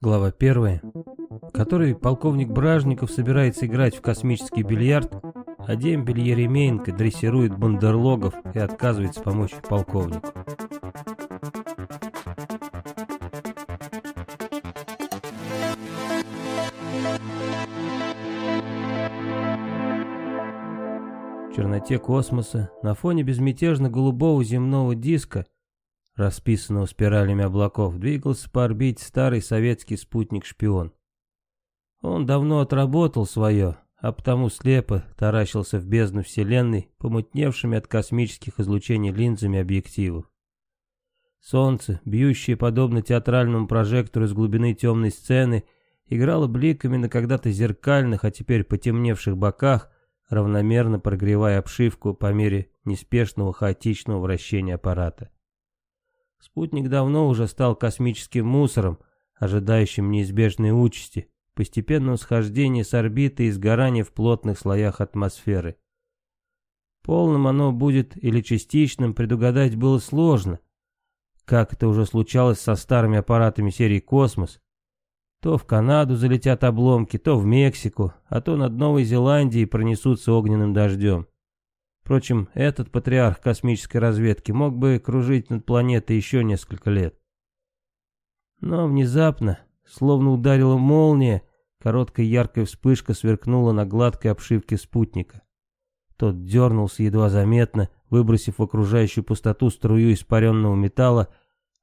Глава 1, в которой полковник Бражников собирается играть в космический бильярд, а дембель Еременко дрессирует бандерлогов и отказывается помочь полковнику. В черноте космоса, на фоне безмятежно голубого земного диска, расписанного спиралями облаков, двигался по орбите старый советский спутник-шпион. Он давно отработал свое, а потому слепо таращился в бездну Вселенной, помутневшими от космических излучений линзами объективов. Солнце, бьющее подобно театральному прожектору из глубины темной сцены, играло бликами на когда-то зеркальных, а теперь потемневших боках, равномерно прогревая обшивку по мере неспешного хаотичного вращения аппарата. Спутник давно уже стал космическим мусором, ожидающим неизбежной участи, постепенного схождения с орбиты и сгорания в плотных слоях атмосферы. Полным оно будет или частичным предугадать было сложно, как это уже случалось со старыми аппаратами серии «Космос». То в Канаду залетят обломки, то в Мексику, а то над Новой Зеландией пронесутся огненным дождем. Впрочем, этот патриарх космической разведки мог бы кружить над планетой еще несколько лет. Но внезапно, словно ударила молния, короткая яркая вспышка сверкнула на гладкой обшивке спутника. Тот дернулся едва заметно, выбросив в окружающую пустоту струю испаренного металла,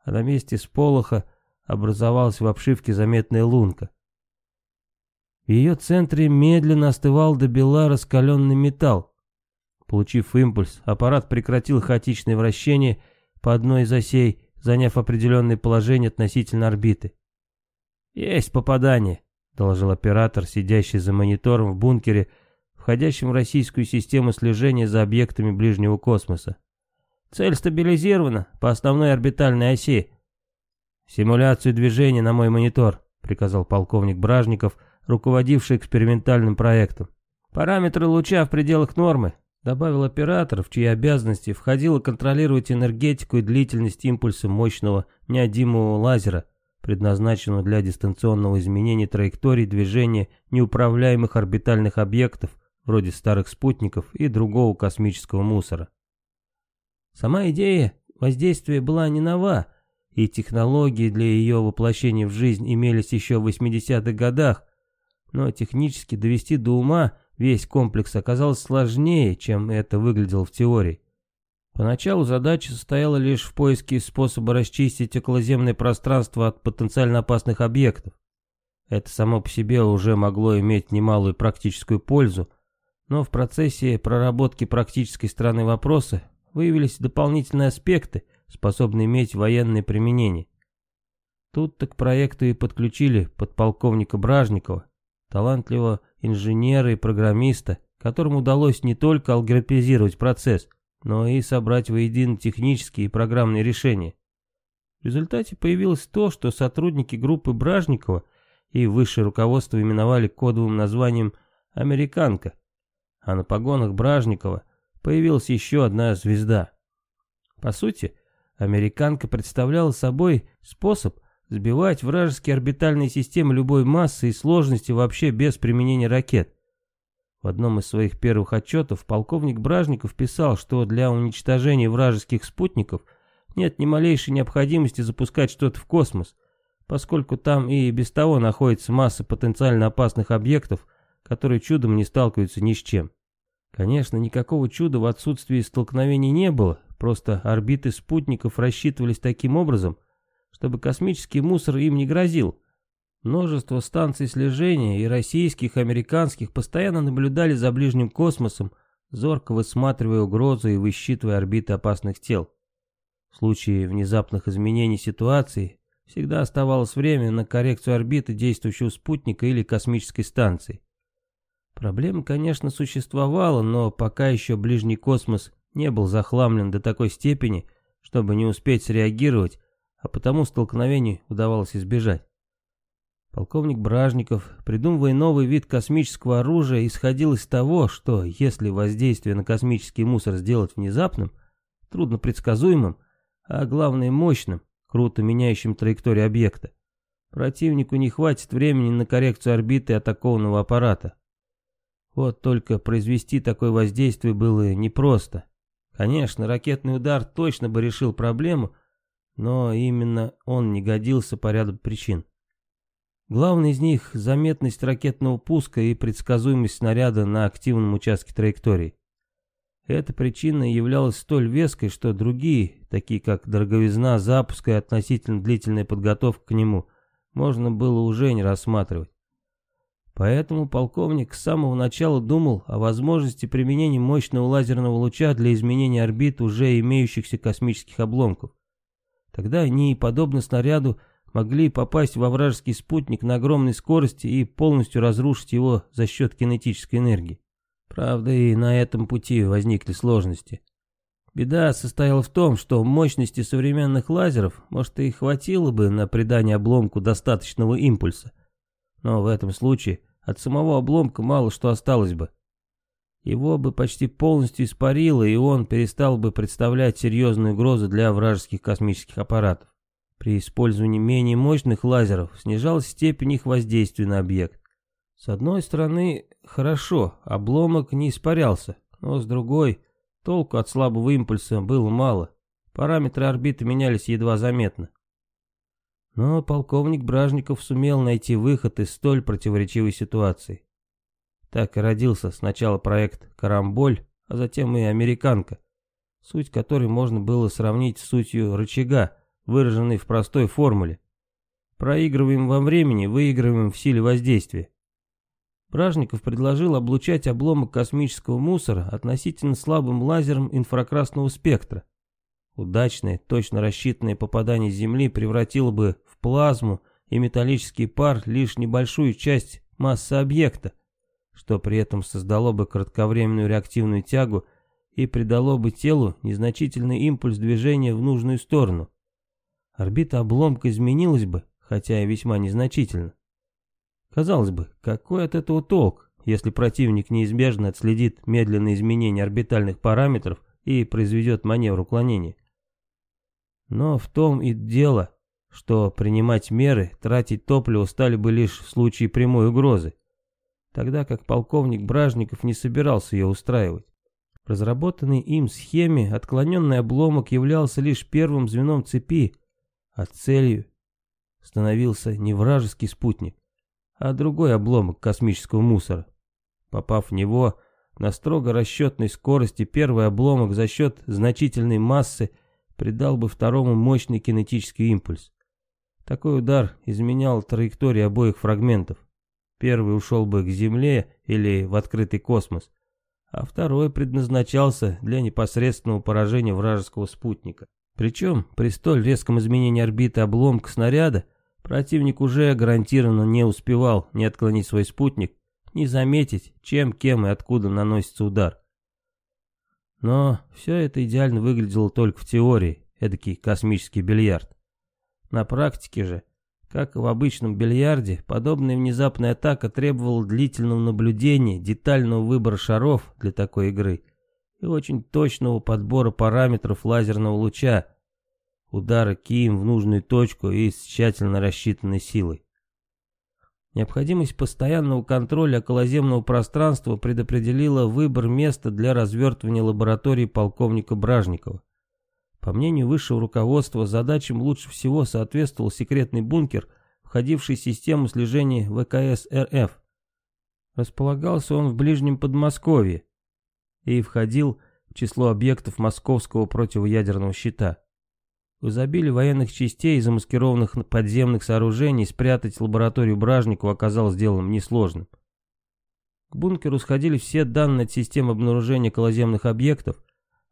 а на месте сполоха образовалась в обшивке заметная лунка. В ее центре медленно остывал до бела раскаленный металл. Получив импульс, аппарат прекратил хаотичное вращение по одной из осей, заняв определенное положение относительно орбиты. «Есть попадание», — доложил оператор, сидящий за монитором в бункере, входящем в российскую систему слежения за объектами ближнего космоса. «Цель стабилизирована по основной орбитальной оси». «Симуляцию движения на мой монитор», — приказал полковник Бражников, руководивший экспериментальным проектом. «Параметры луча в пределах нормы, Добавил оператор, в чьи обязанности входило контролировать энергетику и длительность импульса мощного неодимого лазера, предназначенного для дистанционного изменения траекторий движения неуправляемых орбитальных объектов, вроде старых спутников и другого космического мусора. Сама идея воздействия была не нова, и технологии для ее воплощения в жизнь имелись еще в 80-х годах, но технически довести до ума – весь комплекс оказался сложнее, чем это выглядело в теории. Поначалу задача состояла лишь в поиске способа расчистить околоземное пространство от потенциально опасных объектов. Это само по себе уже могло иметь немалую практическую пользу, но в процессе проработки практической стороны вопроса выявились дополнительные аспекты, способные иметь военное применение. Тут-то к проекту и подключили подполковника Бражникова, талантливого инженера и программиста, которым удалось не только алгоритмизировать процесс, но и собрать воедино технические и программные решения. В результате появилось то, что сотрудники группы Бражникова и высшее руководство именовали кодовым названием «Американка», а на погонах Бражникова появилась еще одна звезда. По сути, «Американка» представляла собой способ сбивать вражеские орбитальные системы любой массы и сложности вообще без применения ракет. В одном из своих первых отчетов полковник Бражников писал, что для уничтожения вражеских спутников нет ни малейшей необходимости запускать что-то в космос, поскольку там и без того находится масса потенциально опасных объектов, которые чудом не сталкиваются ни с чем. Конечно, никакого чуда в отсутствии столкновений не было, просто орбиты спутников рассчитывались таким образом, чтобы космический мусор им не грозил. Множество станций слежения и российских, и американских постоянно наблюдали за ближним космосом, зорко высматривая угрозы и высчитывая орбиты опасных тел. В случае внезапных изменений ситуации всегда оставалось время на коррекцию орбиты действующего спутника или космической станции. Проблема, конечно, существовала, но пока еще ближний космос не был захламлен до такой степени, чтобы не успеть среагировать а потому столкновений удавалось избежать. Полковник Бражников, придумывая новый вид космического оружия, исходил из того, что если воздействие на космический мусор сделать внезапным, трудно предсказуемым, а главное мощным, круто меняющим траекторию объекта, противнику не хватит времени на коррекцию орбиты атакованного аппарата. Вот только произвести такое воздействие было непросто. Конечно, ракетный удар точно бы решил проблему, но именно он не годился по ряду причин. Главный из них – заметность ракетного пуска и предсказуемость снаряда на активном участке траектории. Эта причина являлась столь веской, что другие, такие как дороговизна запуска и относительно длительная подготовка к нему, можно было уже не рассматривать. Поэтому полковник с самого начала думал о возможности применения мощного лазерного луча для изменения орбит уже имеющихся космических обломков. Тогда они, подобно снаряду, могли попасть во вражеский спутник на огромной скорости и полностью разрушить его за счет кинетической энергии. Правда, и на этом пути возникли сложности. Беда состояла в том, что мощности современных лазеров, может, и хватило бы на придание обломку достаточного импульса. Но в этом случае от самого обломка мало что осталось бы. Его бы почти полностью испарило, и он перестал бы представлять серьезную угрозу для вражеских космических аппаратов. При использовании менее мощных лазеров снижалась степень их воздействия на объект. С одной стороны, хорошо, обломок не испарялся, но с другой, толку от слабого импульса было мало. Параметры орбиты менялись едва заметно. Но полковник Бражников сумел найти выход из столь противоречивой ситуации. Так и родился сначала проект «Карамболь», а затем и «Американка», суть которой можно было сравнить с сутью рычага, выраженной в простой формуле. Проигрываем во времени, выигрываем в силе воздействия. Бражников предложил облучать обломок космического мусора относительно слабым лазером инфракрасного спектра. Удачное, точно рассчитанное попадание Земли превратило бы в плазму и металлический пар лишь небольшую часть массы объекта, что при этом создало бы кратковременную реактивную тягу и придало бы телу незначительный импульс движения в нужную сторону. Орбита обломка изменилась бы, хотя и весьма незначительно. Казалось бы, какой от этого толк, если противник неизбежно отследит медленное изменение орбитальных параметров и произведет маневр уклонения? Но в том и дело, что принимать меры, тратить топливо стали бы лишь в случае прямой угрозы, тогда как полковник Бражников не собирался ее устраивать. В разработанной им схеме отклоненный обломок являлся лишь первым звеном цепи, а целью становился не вражеский спутник, а другой обломок космического мусора. Попав в него, на строго расчетной скорости первый обломок за счет значительной массы придал бы второму мощный кинетический импульс. Такой удар изменял траекторию обоих фрагментов. Первый ушел бы к Земле или в открытый космос, а второй предназначался для непосредственного поражения вражеского спутника. Причем при столь резком изменении орбиты обломка снаряда Противник уже гарантированно не успевал ни отклонить свой спутник, ни заметить, чем, кем и откуда наносится удар. Но все это идеально выглядело только в теории, эдакий космический бильярд. На практике же, как и в обычном бильярде, подобная внезапная атака требовала длительного наблюдения, детального выбора шаров для такой игры и очень точного подбора параметров лазерного луча, удара кием в нужную точку и с тщательно рассчитанной силой. Необходимость постоянного контроля околоземного пространства предопределила выбор места для развертывания лаборатории полковника Бражникова. По мнению высшего руководства, задачам лучше всего соответствовал секретный бункер, входивший в систему слежения ВКС РФ. Располагался он в ближнем Подмосковье и входил в число объектов московского противоядерного щита. В изобилии военных частей и замаскированных подземных сооружений спрятать лабораторию Бражникова оказалось делом несложным. К бункеру сходили все данные от системы обнаружения околоземных объектов,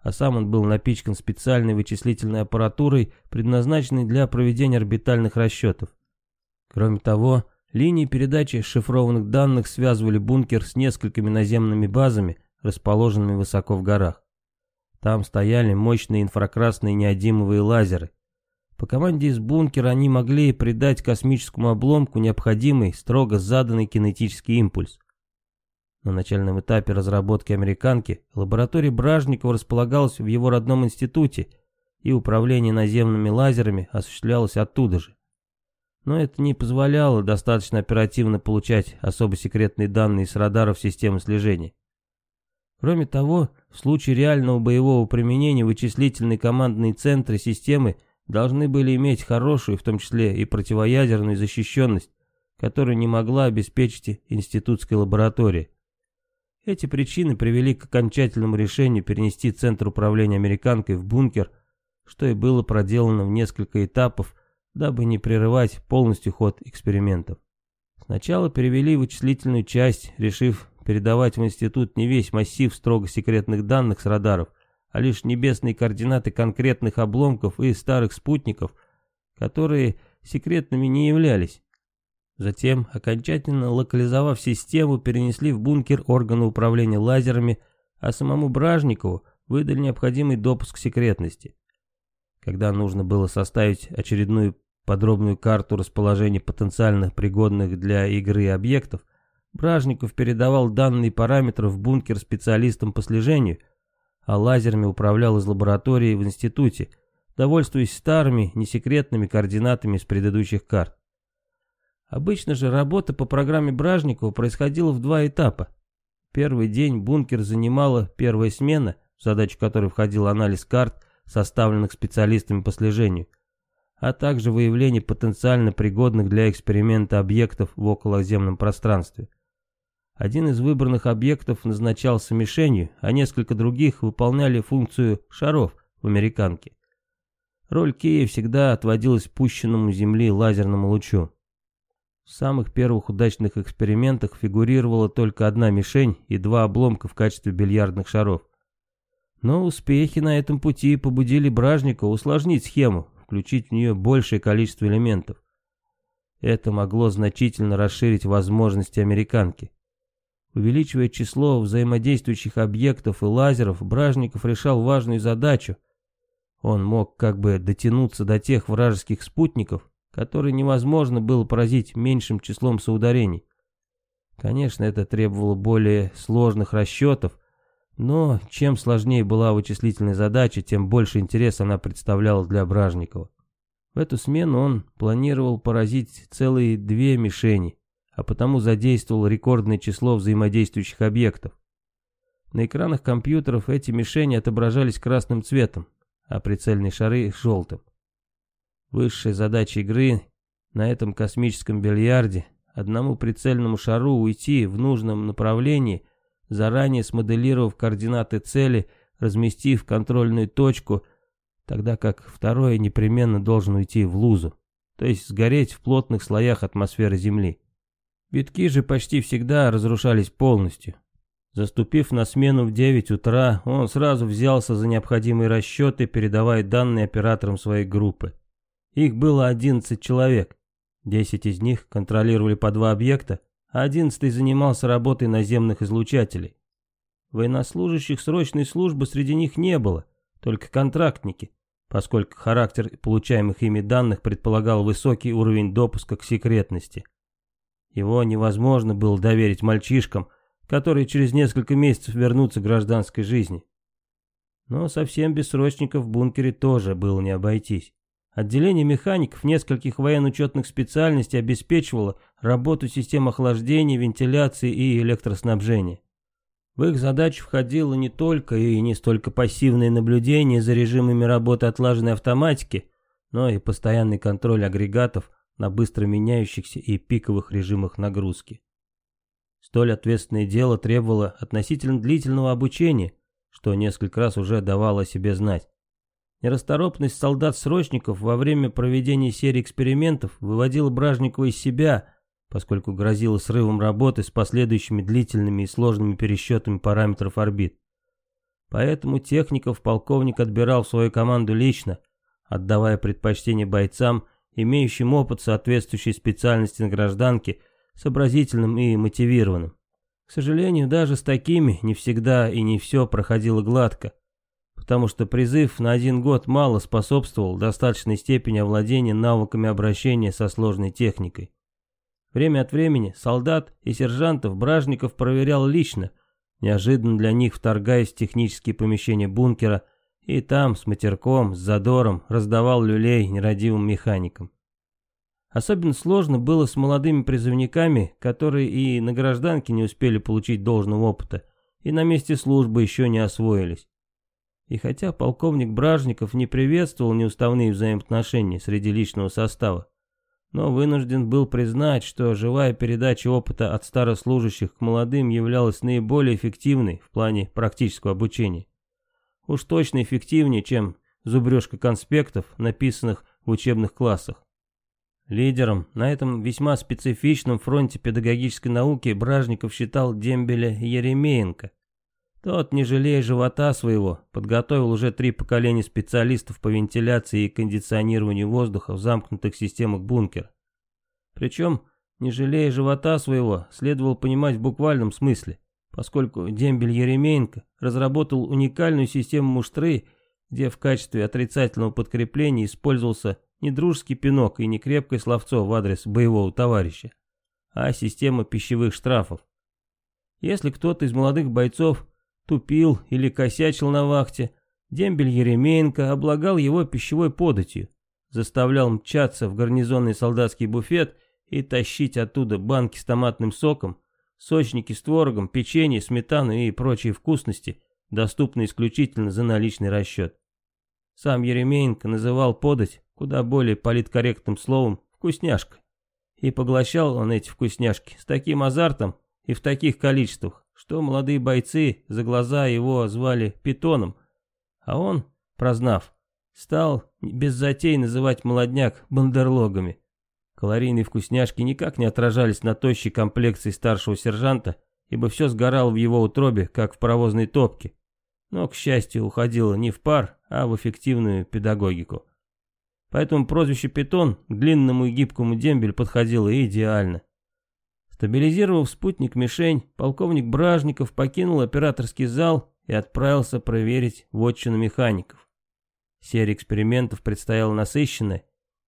а сам он был напичкан специальной вычислительной аппаратурой, предназначенной для проведения орбитальных расчетов. Кроме того, линии передачи шифрованных данных связывали бункер с несколькими наземными базами, расположенными высоко в горах. Там стояли мощные инфракрасные неодимовые лазеры. По команде из бункера они могли придать космическому обломку необходимый, строго заданный кинетический импульс. На начальном этапе разработки американки лаборатория Бражникова располагалась в его родном институте, и управление наземными лазерами осуществлялось оттуда же. но это не позволяло достаточно оперативно получать особо секретные данные с радаров системы слежения. Кроме того, в случае реального боевого применения вычислительные командные центры системы должны были иметь хорошую, в том числе и противоядерную защищенность, которую не могла обеспечить институтская лаборатория. Эти причины привели к окончательному решению перенести центр управления американкой в бункер, что и было проделано в несколько этапов, дабы не прерывать полностью ход экспериментов. Сначала перевели вычислительную часть, решив передавать в институт не весь массив строго секретных данных с радаров, а лишь небесные координаты конкретных обломков и старых спутников, которые секретными не являлись. Затем, окончательно локализовав систему, перенесли в бункер органы управления лазерами, а самому Бражникову выдали необходимый допуск секретности. Когда нужно было составить очередную подробную карту расположения потенциально пригодных для игры объектов, Бражников передавал данные параметров в бункер специалистам по слежению, а лазерами управлял из лаборатории в институте, довольствуясь старыми, несекретными координатами с предыдущих карт. Обычно же работа по программе Бражникова происходила в два этапа. Первый день бункер занимала первая смена, в задачу которой входил анализ карт, составленных специалистами по слежению, а также выявление потенциально пригодных для эксперимента объектов в околоземном пространстве. Один из выбранных объектов назначался мишенью, а несколько других выполняли функцию шаров в американке. Роль Кея всегда отводилась пущенному Земли лазерному лучу. В самых первых удачных экспериментах фигурировала только одна мишень и два обломка в качестве бильярдных шаров. Но успехи на этом пути побудили Бражника усложнить схему, включить в нее большее количество элементов. Это могло значительно расширить возможности американки. Увеличивая число взаимодействующих объектов и лазеров, Бражников решал важную задачу. Он мог как бы дотянуться до тех вражеских спутников, который невозможно было поразить меньшим числом соударений. Конечно, это требовало более сложных расчетов, но чем сложнее была вычислительная задача, тем больше интереса она представляла для Бражникова. В эту смену он планировал поразить целые две мишени, а потому задействовал рекордное число взаимодействующих объектов. На экранах компьютеров эти мишени отображались красным цветом, а прицельные шары — желтым. Высшая задача игры на этом космическом бильярде одному прицельному шару уйти в нужном направлении, заранее смоделировав координаты цели, разместив контрольную точку, тогда как второй непременно должен уйти в лузу, то есть сгореть в плотных слоях атмосферы Земли. Битки же почти всегда разрушались полностью. Заступив на смену в 9 утра, он сразу взялся за необходимые расчеты, передавая данные операторам своей группы. Их было 11 человек. 10 из них контролировали по два объекта, а 11 занимался работой наземных излучателей. Военнослужащих срочной службы среди них не было, только контрактники, поскольку характер получаемых ими данных предполагал высокий уровень допуска к секретности. Его невозможно было доверить мальчишкам, которые через несколько месяцев вернутся к гражданской жизни. Но совсем без срочников в бункере тоже было не обойтись. Отделение механиков нескольких военно-учетных специальностей обеспечивало работу систем охлаждения, вентиляции и электроснабжения. В их задачу входило не только и не столько пассивное наблюдение за режимами работы отлаженной автоматики, но и постоянный контроль агрегатов на быстро меняющихся и пиковых режимах нагрузки. Столь ответственное дело требовало относительно длительного обучения, что несколько раз уже давало о себе знать. Нерасторопность солдат-срочников во время проведения серии экспериментов выводила Бражникова из себя, поскольку грозила срывом работы с последующими длительными и сложными пересчетами параметров орбит. Поэтому техников полковник отбирал в свою команду лично, отдавая предпочтение бойцам, имеющим опыт соответствующей специальности на гражданке, сообразительным и мотивированным. К сожалению, даже с такими не всегда и не все проходило гладко потому что призыв на один год мало способствовал достаточной степени овладения навыками обращения со сложной техникой. Время от времени солдат и сержантов Бражников проверял лично, неожиданно для них вторгаясь в технические помещения бункера, и там с матерком, с задором раздавал люлей нерадивым механикам. Особенно сложно было с молодыми призывниками, которые и на гражданке не успели получить должного опыта, и на месте службы еще не освоились. И хотя полковник Бражников не приветствовал неуставные взаимоотношения среди личного состава, но вынужден был признать, что живая передача опыта от старослужащих к молодым являлась наиболее эффективной в плане практического обучения. Уж точно эффективнее, чем зубрежка конспектов, написанных в учебных классах. Лидером на этом весьма специфичном фронте педагогической науки Бражников считал дембеля Еремеенко. Тот, не жалея живота своего, подготовил уже три поколения специалистов по вентиляции и кондиционированию воздуха в замкнутых системах бункера. Причем, не жалея живота своего, следовало понимать в буквальном смысле, поскольку дембель Еремеенко разработал уникальную систему муштры, где в качестве отрицательного подкрепления использовался не дружеский пинок и не крепкое словцо в адрес боевого товарища, а система пищевых штрафов. Если кто-то из молодых бойцов тупил или косячил на вахте, дембель Еремеенко облагал его пищевой податью, заставлял мчаться в гарнизонный солдатский буфет и тащить оттуда банки с томатным соком, сочники с творогом, печенье, сметану и прочие вкусности, доступные исключительно за наличный расчет. Сам Еремеенко называл подать куда более политкорректным словом «вкусняшка». И поглощал он эти вкусняшки с таким азартом и в таких количествах, что молодые бойцы за глаза его звали питоном, а он, прознав, стал без затей называть молодняк бандерлогами. Калорийные вкусняшки никак не отражались на тощей комплекции старшего сержанта, ибо все сгорало в его утробе, как в паровозной топке. Но, к счастью, уходило не в пар, а в эффективную педагогику. Поэтому прозвище «Питон» длинному и гибкому дембель подходило идеально. Стабилизировав спутник-мишень, полковник Бражников покинул операторский зал и отправился проверить вотчину механиков. Серия экспериментов предстояла насыщенная,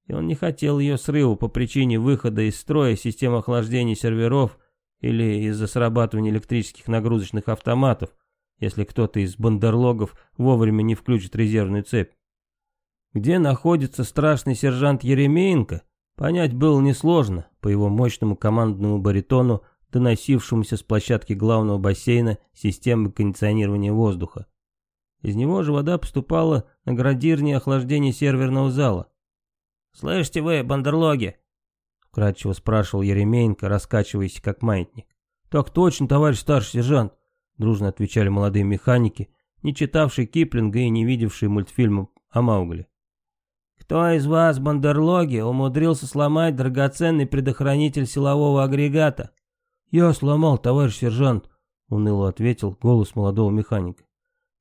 и он не хотел ее срыва по причине выхода из строя систем охлаждения серверов или из-за срабатывания электрических нагрузочных автоматов, если кто-то из бандерлогов вовремя не включит резервную цепь. Где находится страшный сержант Еремеенко, понять было несложно по его мощному командному баритону, доносившемуся с площадки главного бассейна системы кондиционирования воздуха. Из него же вода поступала на градирне охлаждения серверного зала. «Слышите вы, бандерлоги?» — вкратчиво спрашивал Еремеенко, раскачиваясь как маятник. «Так точно, товарищ старший сержант», — дружно отвечали молодые механики, не читавшие Киплинга и не видевшие мультфильма о Маугли. Кто из вас, бандерлоги, умудрился сломать драгоценный предохранитель силового агрегата? Я сломал, товарищ сержант, уныло ответил голос молодого механика.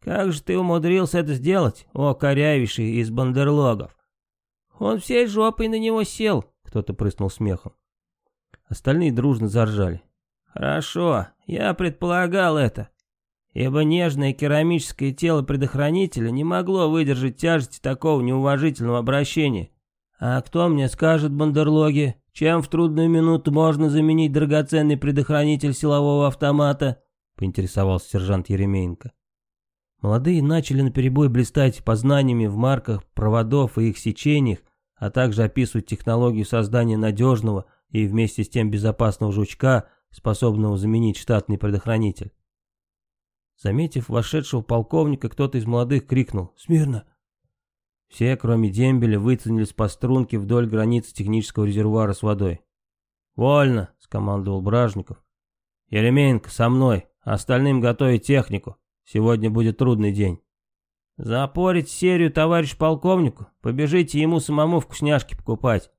Как же ты умудрился это сделать, о корявейший из бандерлогов? Он всей жопой на него сел, кто-то прыснул смехом. Остальные дружно заржали. Хорошо, я предполагал это ибо нежное керамическое тело предохранителя не могло выдержать тяжести такого неуважительного обращения. А кто мне скажет, бандерлоги, чем в трудную минуту можно заменить драгоценный предохранитель силового автомата? Поинтересовался сержант Еремеенко. Молодые начали наперебой блистать познаниями в марках проводов и их сечениях, а также описывать технологию создания надежного и вместе с тем безопасного жучка, способного заменить штатный предохранитель. Заметив вошедшего полковника, кто-то из молодых крикнул «Смирно!». Все, кроме дембеля, вытянулись по струнке вдоль границы технического резервуара с водой. «Вольно!» — скомандовал Бражников. «Еременко, со мной, остальным готовить технику. Сегодня будет трудный день». «Запорить серию товарищ полковнику, побежите ему самому вкусняшки покупать.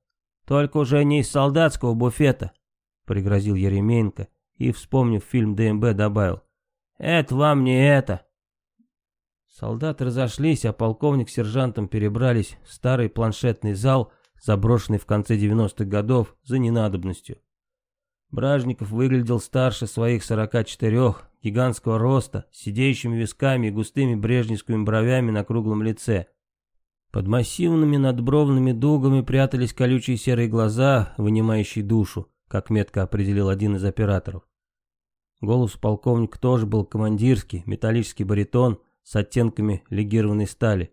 Только уже не из солдатского буфета», — пригрозил Еременко и, вспомнив фильм ДМБ, добавил. Это вам не это. Солдаты разошлись, а полковник с сержантом перебрались в старый планшетный зал, заброшенный в конце 90-х годов за ненадобностью. Бражников выглядел старше своих 44, гигантского роста, сидеющими висками и густыми брежневскими бровями на круглом лице. Под массивными надбровными дугами прятались колючие серые глаза, вынимающие душу, как метко определил один из операторов. Голос полковника тоже был командирский, металлический баритон с оттенками легированной стали.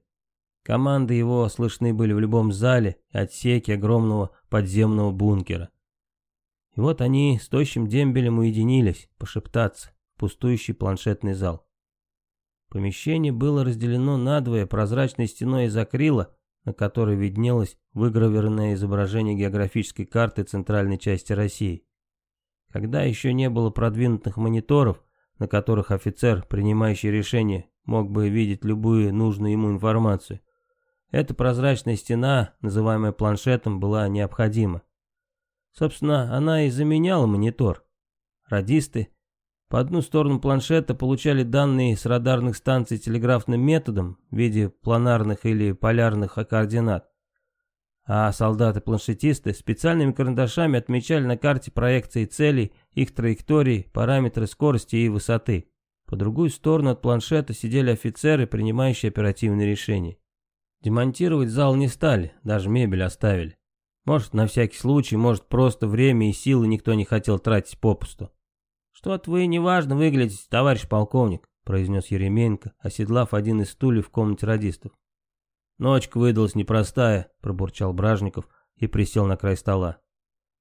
Команды его слышны были в любом зале и отсеке огромного подземного бункера. И вот они с тощим дембелем уединились, пошептаться, в пустующий планшетный зал. Помещение было разделено надвое прозрачной стеной из акрила, на которой виднелось выгравированное изображение географической карты центральной части России. Когда еще не было продвинутых мониторов, на которых офицер, принимающий решение, мог бы видеть любую нужную ему информацию, эта прозрачная стена, называемая планшетом, была необходима. Собственно, она и заменяла монитор. Радисты по одну сторону планшета получали данные с радарных станций телеграфным методом в виде планарных или полярных координат, а солдаты-планшетисты специальными карандашами отмечали на карте проекции целей, их траектории, параметры скорости и высоты. По другую сторону от планшета сидели офицеры, принимающие оперативные решения. Демонтировать зал не стали, даже мебель оставили. Может, на всякий случай, может, просто время и силы никто не хотел тратить попусту. «Что-то вы неважно выглядите, товарищ полковник», произнес Еременко, оседлав один из стульев в комнате радистов. «Ночка выдалась непростая», пробурчал Бражников и присел на край стола.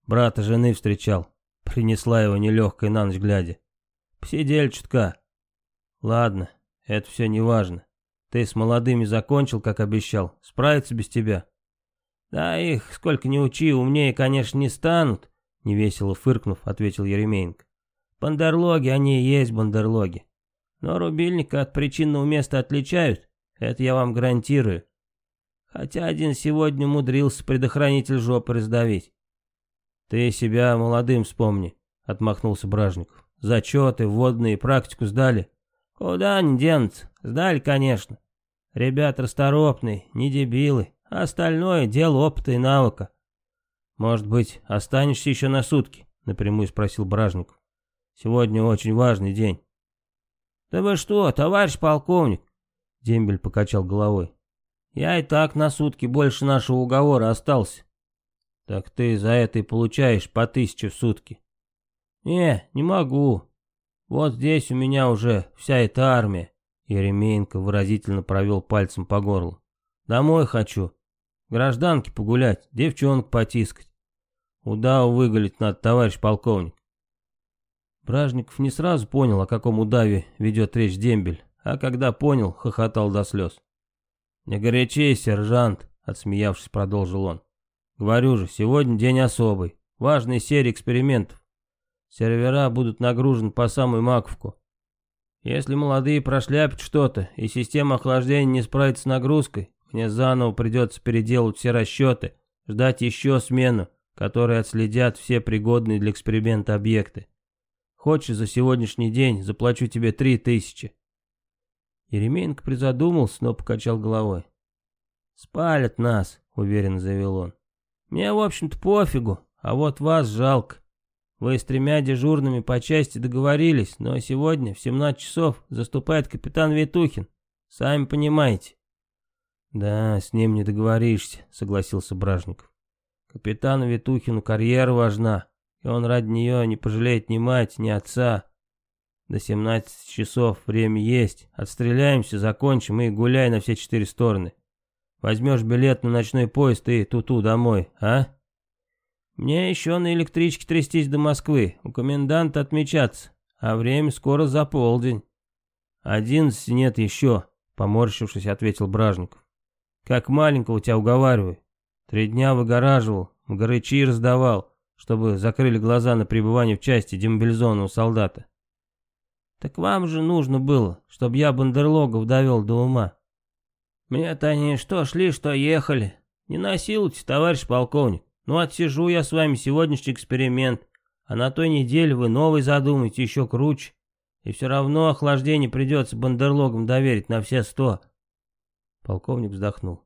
«Брата жены встречал, принесла его нелегкой на ночь глядя. Посидели чутка. Ладно, это все неважно. Ты с молодыми закончил, как обещал, справиться без тебя». «Да их, сколько ни учи, умнее, конечно, не станут», — невесело фыркнув, ответил Еремеенко. «Бандерлоги, они и есть бандерлоги. Но рубильника от причинного места отличают, это я вам гарантирую. Хотя один сегодня умудрился предохранитель жопы раздавить». «Ты себя молодым вспомни», — отмахнулся Бражников. «Зачеты, вводные, практику сдали». «Куда они денутся? Сдали, конечно. Ребята расторопные, не дебилы. Остальное дело опыта и навыка. Может быть, останешься еще на сутки? Напрямую спросил Бражников. Сегодня очень важный день. Да вы что, товарищ полковник? Дембель покачал головой. Я и так на сутки больше нашего уговора остался. Так ты за это и получаешь по тысяче в сутки. Не, не могу. Вот здесь у меня уже вся эта армия. Еремеенко выразительно провел пальцем по горлу. Домой хочу. Гражданки погулять, девчонок потискать. Удаву выголить надо, товарищ полковник. Бражников не сразу понял, о каком удаве ведет речь дембель, а когда понял, хохотал до слез. «Не горячей, сержант», — отсмеявшись, продолжил он. «Говорю же, сегодня день особый, важная серия экспериментов. Сервера будут нагружены по самую маковку. Если молодые прошляпят что-то, и система охлаждения не справится с нагрузкой, мне заново придется переделать все расчеты, ждать еще смену, которые отследят все пригодные для эксперимента объекты. Хочешь за сегодняшний день, заплачу тебе три тысячи. Еременко призадумался, но покачал головой. «Спалят нас», — уверенно заявил он. «Мне, в общем-то, пофигу, а вот вас жалко. Вы с тремя дежурными по части договорились, но сегодня в 17 часов заступает капитан Витухин. Сами понимаете. «Да, с ним не договоришься», — согласился Бражников. «Капитану Витухину карьера важна, и он ради нее не пожалеет ни мать, ни отца. До 17 часов время есть, отстреляемся, закончим и гуляй на все четыре стороны. Возьмешь билет на ночной поезд и туту домой, а?» «Мне еще на электричке трястись до Москвы, у коменданта отмечаться, а время скоро за полдень». «Одиннадцати нет еще», — поморщившись, ответил Бражников. Как маленького тебя уговариваю. Три дня выгораживал, горычи раздавал, чтобы закрыли глаза на пребывание в части демобилизованного солдата. Так вам же нужно было, чтобы я бандерлогов довел до ума. Мне-то они что шли, что ехали. Не насилуйте, товарищ полковник. Ну отсижу я с вами сегодняшний эксперимент, а на той неделе вы новый задумаете еще круче. И все равно охлаждение придется бандерлогам доверить на все сто. Полковник вздохнул.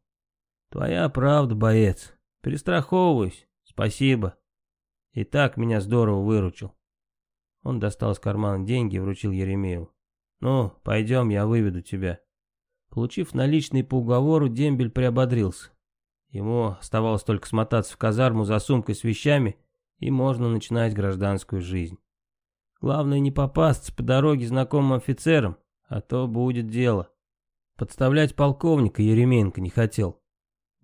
Твоя правда, боец. Перестраховываюсь. Спасибо. И так меня здорово выручил. Он достал из кармана деньги и вручил Еремееву. «Ну, пойдем, я выведу тебя». Получив наличные по уговору, Дембель приободрился. Ему оставалось только смотаться в казарму за сумкой с вещами, и можно начинать гражданскую жизнь. Главное не попасться по дороге знакомым офицерам, а то будет дело. Подставлять полковника Еременко не хотел.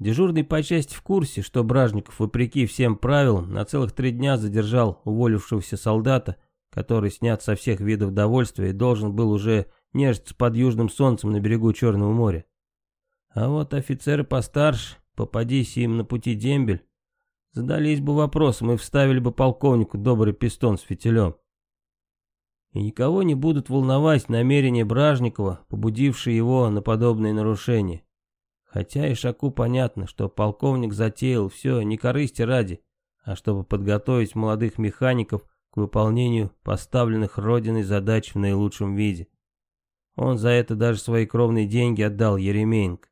Дежурный по части в курсе, что Бражников, вопреки всем правилам, на целых три дня задержал уволившегося солдата, который снят со всех видов довольствия и должен был уже нежиться под южным солнцем на берегу Черного моря. А вот офицеры постарше, попадись им на пути дембель, задались бы вопросом и вставили бы полковнику добрый пистон с фитилем. И никого не будут волновать намерения Бражникова, побудившие его на подобные нарушения. Хотя и Шаку понятно, что полковник затеял все не корысти ради, а чтобы подготовить молодых механиков к выполнению поставленных Родиной задач в наилучшем виде. Он за это даже свои кровные деньги отдал Еремеенко,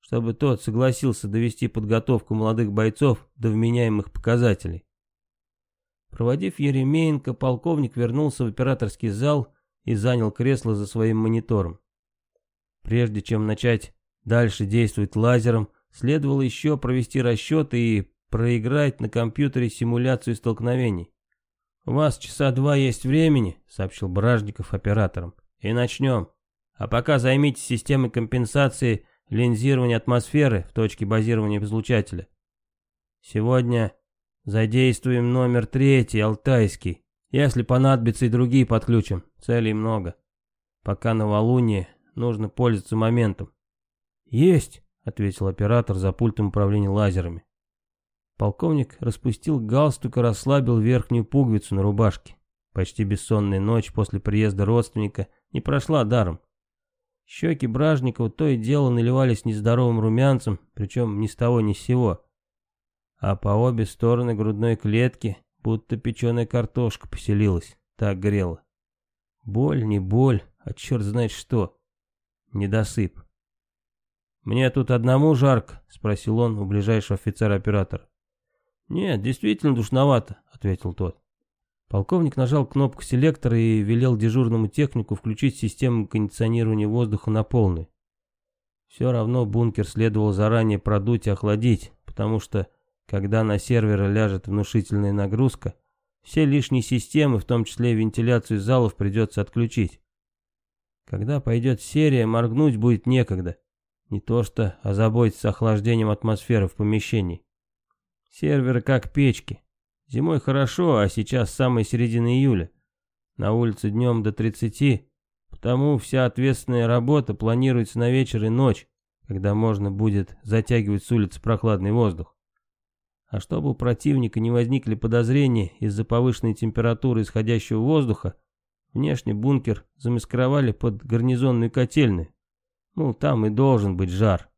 чтобы тот согласился довести подготовку молодых бойцов до вменяемых показателей. Проводив Еремеенко, полковник вернулся в операторский зал и занял кресло за своим монитором. Прежде чем начать дальше действовать лазером, следовало еще провести расчеты и проиграть на компьютере симуляцию столкновений. «У вас часа два есть времени», — сообщил Бражников операторам. «И начнем. А пока займитесь системой компенсации линзирования атмосферы в точке базирования излучателя. Сегодня Задействуем номер третий, Алтайский. Если понадобится и другие подключим. Целей много. Пока новолуние, нужно пользоваться моментом. Есть, ответил оператор за пультом управления лазерами. Полковник распустил галстук и расслабил верхнюю пуговицу на рубашке. Почти бессонная ночь после приезда родственника не прошла даром. Щеки Бражникова то и дело наливались нездоровым румянцем, причем ни с того ни с сего а по обе стороны грудной клетки будто печеная картошка поселилась, так грела. Боль, не боль, а черт знает что. Недосып. «Мне тут одному жарко?» — спросил он у ближайшего офицера-оператора. «Нет, действительно душновато», — ответил тот. Полковник нажал кнопку селектора и велел дежурному технику включить систему кондиционирования воздуха на полную. Все равно бункер следовало заранее продуть и охладить, потому что когда на серверы ляжет внушительная нагрузка, все лишние системы, в том числе вентиляцию залов, придется отключить. Когда пойдет серия, моргнуть будет некогда. Не то что озаботиться охлаждением атмосферы в помещении. Серверы как печки. Зимой хорошо, а сейчас самая середина июля. На улице днем до 30, потому вся ответственная работа планируется на вечер и ночь, когда можно будет затягивать с улицы прохладный воздух. А чтобы у противника не возникли подозрения из-за повышенной температуры исходящего воздуха, внешний бункер замаскировали под гарнизонную котельную. Ну, там и должен быть жар.